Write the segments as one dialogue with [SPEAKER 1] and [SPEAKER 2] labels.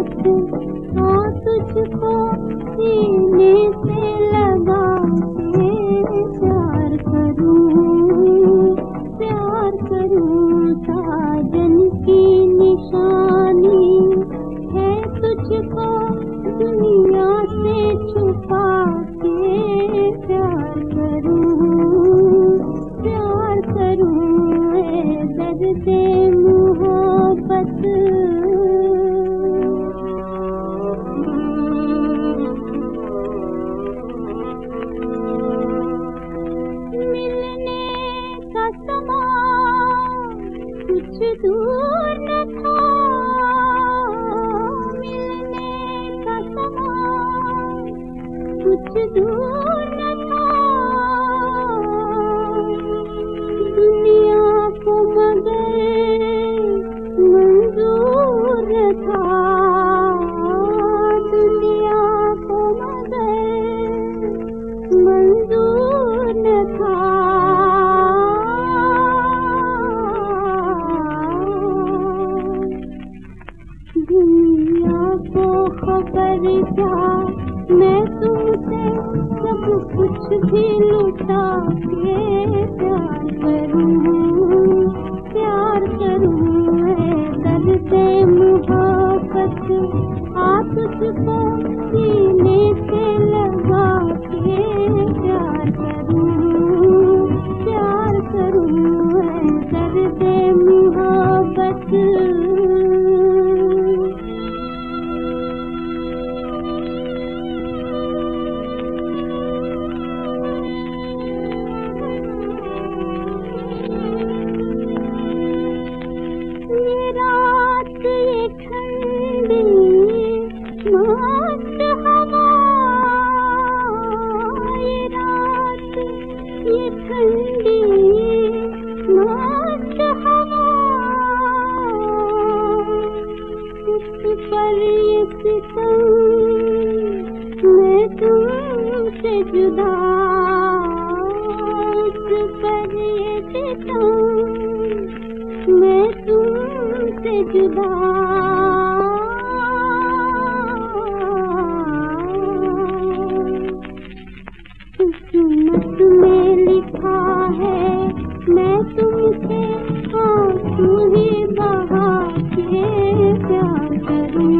[SPEAKER 1] बस तुझको सीने कुछ दूर खबर क्या मैं तुमसे सब कुछ भी लुटा के प्यार करूँ। प्यार करूँ दर्द मुहाबत तुमसे जुदा पर तो मैं तुमसे जुदा किस्मत में लिखा है, मैं तुमसे आँसू ही बहा के प्यार करूँ।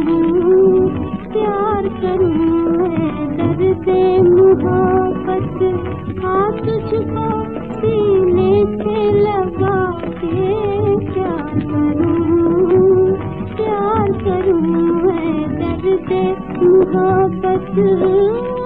[SPEAKER 1] मोहब्बत